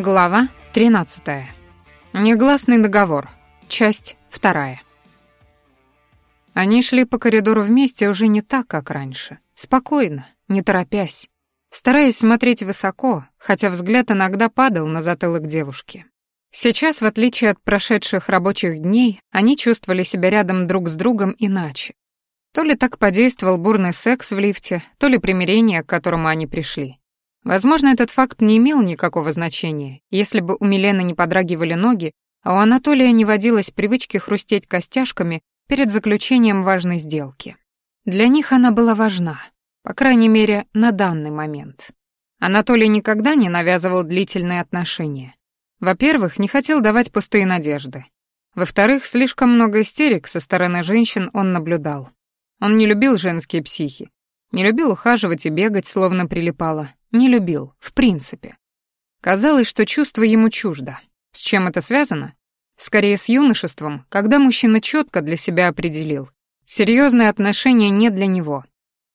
Глава 13. Негласный договор. Часть 2. Они шли по коридору вместе уже не так, как раньше. Спокойно, не торопясь, стараясь смотреть высоко, хотя взгляд иногда падал на затылок девушки. Сейчас, в отличие от прошедших рабочих дней, они чувствовали себя рядом друг с другом иначе. То ли так подействовал бурный секс в лифте, то ли примирение, к которому они пришли. Возможно, этот факт не имел никакого значения, если бы у Милены не подрагивали ноги, а у Анатолия не водилось привычки хрустеть костяшками перед заключением важной сделки. Для них она была важна, по крайней мере, на данный момент. Анатолий никогда не навязывал длительные отношения. Во-первых, не хотел давать пустые надежды. Во-вторых, слишком много истерик со стороны женщин он наблюдал. Он не любил женские психи, не любил ухаживать и бегать, словно прилипало, не любил, в принципе. Казалось, что чувство ему чуждо. С чем это связано? Скорее с юношеством, когда мужчина четко для себя определил. Серьезные отношения не для него.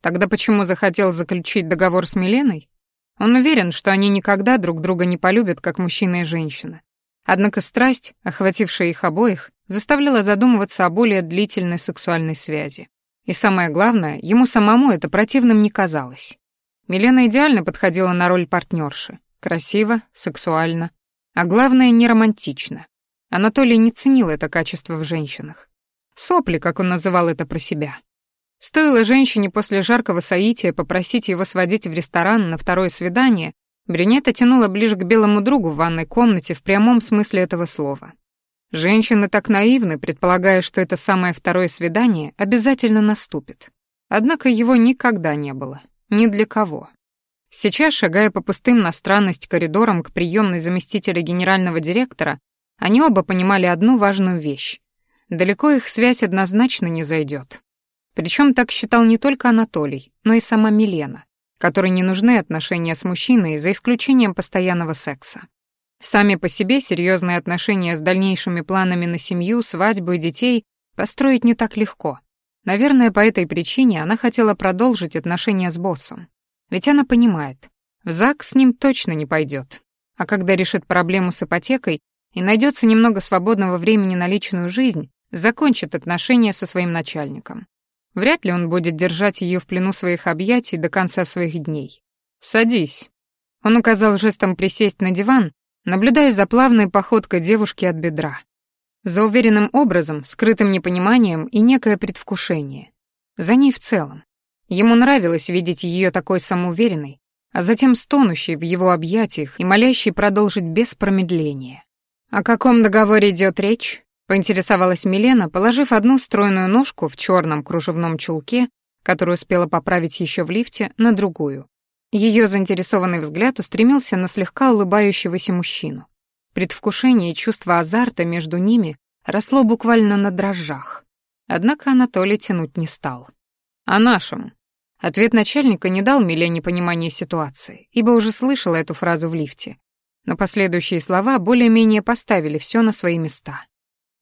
Тогда почему захотел заключить договор с Миленой? Он уверен, что они никогда друг друга не полюбят, как мужчина и женщина. Однако страсть, охватившая их обоих, заставляла задумываться о более длительной сексуальной связи. И самое главное, ему самому это противным не казалось. Милена идеально подходила на роль партнерши. Красиво, сексуально, а главное, не романтично. Анатолий не ценил это качество в женщинах. Сопли, как он называл это про себя. Стоило женщине после жаркого соития попросить его сводить в ресторан на второе свидание, брюнета тянула ближе к белому другу в ванной комнате в прямом смысле этого слова. Женщины так наивны, предполагая, что это самое второе свидание обязательно наступит. Однако его никогда не было. Ни для кого. Сейчас, шагая по пустым на странность коридорам к приемной заместителя генерального директора, они оба понимали одну важную вещь. Далеко их связь однозначно не зайдет. Причем так считал не только Анатолий, но и сама Милена, которой не нужны отношения с мужчиной за исключением постоянного секса. Сами по себе серьезные отношения с дальнейшими планами на семью, свадьбу и детей построить не так легко, Наверное, по этой причине она хотела продолжить отношения с боссом. Ведь она понимает, в ЗАГС с ним точно не пойдет. А когда решит проблему с ипотекой и найдется немного свободного времени на личную жизнь, закончит отношения со своим начальником. Вряд ли он будет держать ее в плену своих объятий до конца своих дней. «Садись». Он указал жестом присесть на диван, наблюдая за плавной походкой девушки от бедра. За уверенным образом, скрытым непониманием и некое предвкушение. За ней в целом. Ему нравилось видеть ее такой самоуверенной, а затем стонущей в его объятиях и молящей продолжить без промедления. «О каком договоре идет речь?» — поинтересовалась Милена, положив одну стройную ножку в черном кружевном чулке, которую успела поправить еще в лифте, на другую. Ее заинтересованный взгляд устремился на слегка улыбающегося мужчину. Предвкушение и чувство азарта между ними росло буквально на дрожжах. Однако Анатолий тянуть не стал. «О нашем». Ответ начальника не дал Милене понимания ситуации, ибо уже слышала эту фразу в лифте. Но последующие слова более-менее поставили все на свои места.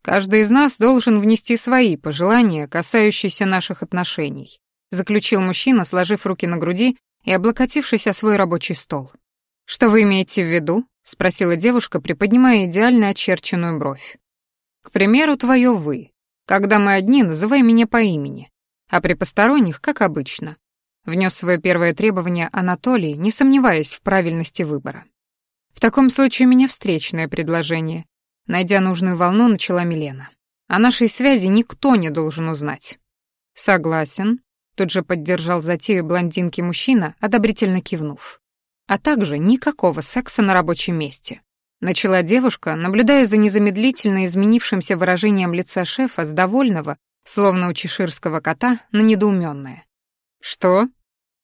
«Каждый из нас должен внести свои пожелания, касающиеся наших отношений», заключил мужчина, сложив руки на груди и облокотившись о свой рабочий стол. «Что вы имеете в виду?» — спросила девушка, приподнимая идеально очерченную бровь. «К примеру, твое «вы». Когда мы одни, называй меня по имени, а при посторонних, как обычно». Внес свое первое требование Анатолий, не сомневаясь в правильности выбора. «В таком случае у меня встречное предложение». Найдя нужную волну, начала Милена. «О нашей связи никто не должен узнать». «Согласен», — тут же поддержал затею блондинки мужчина, одобрительно кивнув а также никакого секса на рабочем месте. Начала девушка, наблюдая за незамедлительно изменившимся выражением лица шефа с довольного, словно у чеширского кота, на недоуменное. «Что?»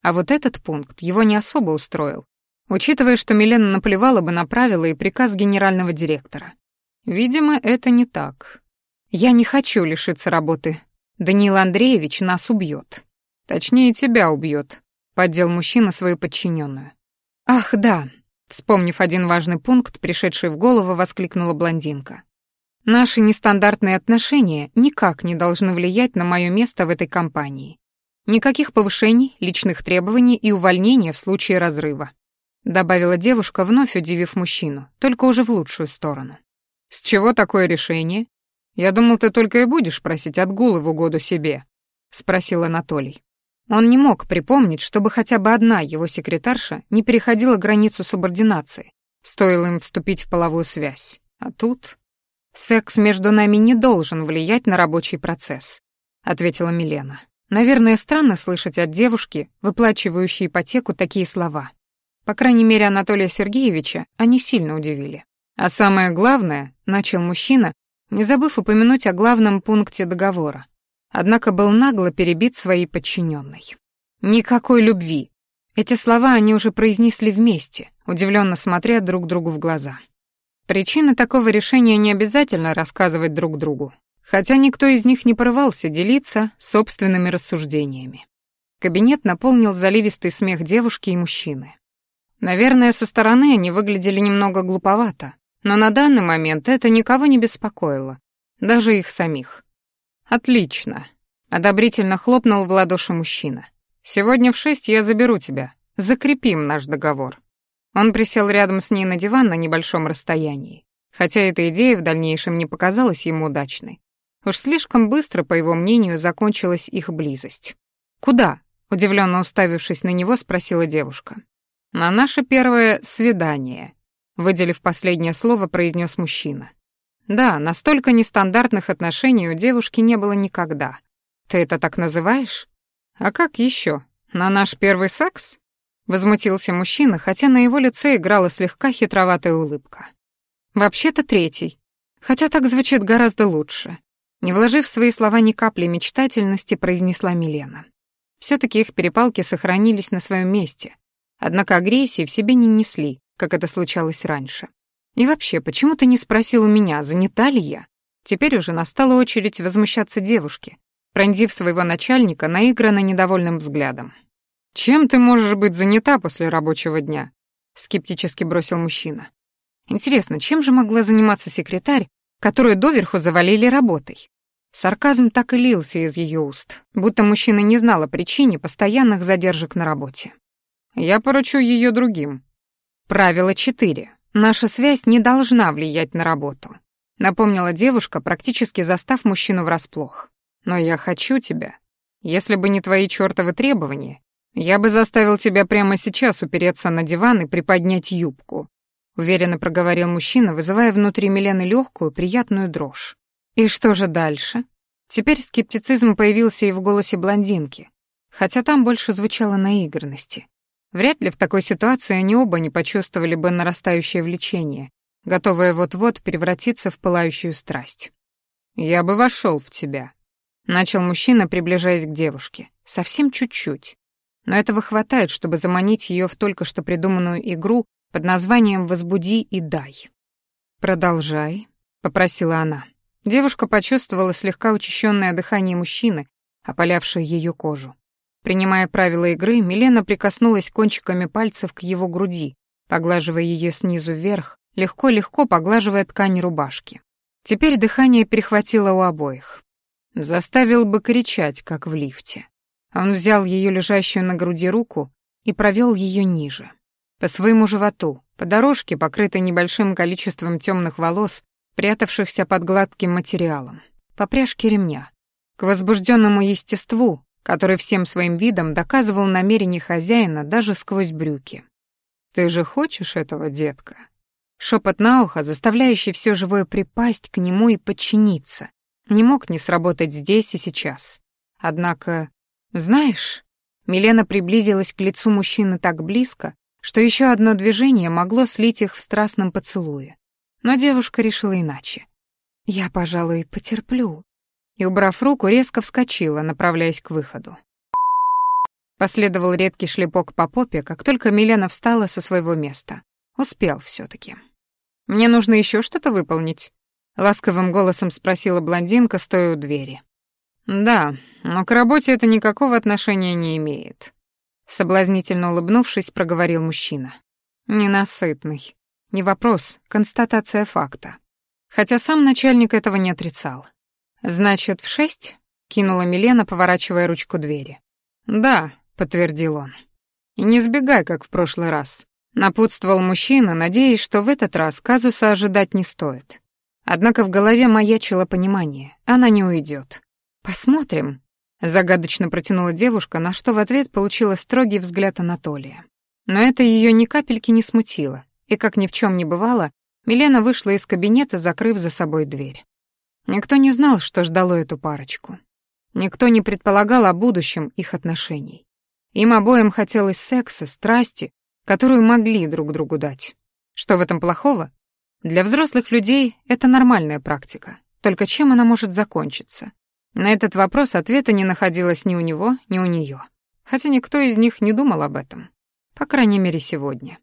А вот этот пункт его не особо устроил, учитывая, что Милена наплевала бы на правила и приказ генерального директора. Видимо, это не так. Я не хочу лишиться работы. Даниил Андреевич нас убьет. Точнее, тебя убьет, поддел мужчина свою подчиненную. «Ах, да!» Вспомнив один важный пункт, пришедший в голову, воскликнула блондинка. «Наши нестандартные отношения никак не должны влиять на мое место в этой компании. Никаких повышений, личных требований и увольнения в случае разрыва. добавила девушка, вновь удивив мужчину, только уже в лучшую сторону. «С чего такое решение? Я думал, ты только и будешь просить отгулы в угоду себе», — спросил Анатолий. Он не мог припомнить, чтобы хотя бы одна его секретарша не переходила границу субординации, стоило им вступить в половую связь. А тут... «Секс между нами не должен влиять на рабочий процесс», — ответила Милена. Наверное, странно слышать от девушки, выплачивающей ипотеку, такие слова. По крайней мере, Анатолия Сергеевича они сильно удивили. А самое главное, начал мужчина, не забыв упомянуть о главном пункте договора. Однако был нагло перебит своей подчиненной. Никакой любви. Эти слова они уже произнесли вместе, удивленно смотря друг другу в глаза. Причины такого решения не обязательно рассказывать друг другу хотя никто из них не порывался делиться собственными рассуждениями. Кабинет наполнил заливистый смех девушки и мужчины. Наверное, со стороны они выглядели немного глуповато, но на данный момент это никого не беспокоило, даже их самих. «Отлично», — одобрительно хлопнул в ладоши мужчина. «Сегодня в шесть я заберу тебя. Закрепим наш договор». Он присел рядом с ней на диван на небольшом расстоянии, хотя эта идея в дальнейшем не показалась ему удачной. Уж слишком быстро, по его мнению, закончилась их близость. «Куда?» — удивленно уставившись на него, спросила девушка. «На наше первое свидание», — выделив последнее слово, произнес мужчина. «Да, настолько нестандартных отношений у девушки не было никогда. Ты это так называешь? А как еще? На наш первый секс?» Возмутился мужчина, хотя на его лице играла слегка хитроватая улыбка. «Вообще-то третий. Хотя так звучит гораздо лучше. Не вложив в свои слова ни капли мечтательности, произнесла Милена. все таки их перепалки сохранились на своем месте, однако агрессии в себе не несли, как это случалось раньше. И вообще, почему ты не спросил у меня, занята ли я? Теперь уже настала очередь возмущаться девушке, пронзив своего начальника наигранно недовольным взглядом. «Чем ты можешь быть занята после рабочего дня?» — скептически бросил мужчина. «Интересно, чем же могла заниматься секретарь, которую доверху завалили работой. Сарказм так и лился из ее уст, будто мужчина не знал о причине постоянных задержек на работе. «Я поручу ее другим». Правило 4. Наша связь не должна влиять на работу. Напомнила девушка, практически застав мужчину врасплох. «Но я хочу тебя. Если бы не твои чёртовы требования, я бы заставил тебя прямо сейчас упереться на диван и приподнять юбку, уверенно проговорил мужчина, вызывая внутри Милены легкую, приятную дрожь. И что же дальше? Теперь скептицизм появился и в голосе блондинки, хотя там больше звучало наигранности. Вряд ли в такой ситуации они оба не почувствовали бы нарастающее влечение, готовое вот-вот превратиться в пылающую страсть. «Я бы вошел в тебя», — начал мужчина, приближаясь к девушке. Совсем чуть-чуть. Но этого хватает, чтобы заманить ее в только что придуманную игру под названием «Возбуди и дай». «Продолжай», — попросила она. Девушка почувствовала слегка учащенное дыхание мужчины, опалявшее ее кожу. Принимая правила игры, Милена прикоснулась кончиками пальцев к его груди, поглаживая ее снизу вверх, легко-легко поглаживая ткань рубашки. Теперь дыхание перехватило у обоих. Заставил бы кричать, как в лифте. Он взял ее лежащую на груди руку и провел ее ниже по своему животу, по дорожке, покрытой небольшим количеством темных волос, прятавшихся под гладким материалом, по пряжке ремня, к возбужденному естеству, который всем своим видом доказывал намерение хозяина даже сквозь брюки. «Ты же хочешь этого, детка?» Шепот на ухо, заставляющий все живое припасть к нему и подчиниться, не мог не сработать здесь и сейчас. Однако, знаешь, Милена приблизилась к лицу мужчины так близко, что еще одно движение могло слить их в страстном поцелуе. Но девушка решила иначе. «Я, пожалуй, потерплю». И, убрав руку, резко вскочила, направляясь к выходу. Последовал редкий шлепок по попе, как только Милена встала со своего места. Успел все таки «Мне нужно еще что-то выполнить?» — ласковым голосом спросила блондинка, стоя у двери. «Да, но к работе это никакого отношения не имеет», Соблазнительно улыбнувшись, проговорил мужчина. Ненасытный. Не вопрос, констатация факта. Хотя сам начальник этого не отрицал. «Значит, в шесть?» — кинула Милена, поворачивая ручку двери. «Да», — подтвердил он. «И не сбегай, как в прошлый раз. Напутствовал мужчина, надеясь, что в этот раз казуса ожидать не стоит. Однако в голове маячило понимание. Она не уйдет. «Посмотрим», — загадочно протянула девушка, на что в ответ получила строгий взгляд Анатолия. Но это ее ни капельки не смутило, и, как ни в чем не бывало, Милена вышла из кабинета, закрыв за собой дверь. Никто не знал, что ждало эту парочку. Никто не предполагал о будущем их отношений. Им обоим хотелось секса, страсти, которую могли друг другу дать. Что в этом плохого? Для взрослых людей это нормальная практика. Только чем она может закончиться? На этот вопрос ответа не находилось ни у него, ни у нее. Хотя никто из них не думал об этом. По крайней мере, сегодня.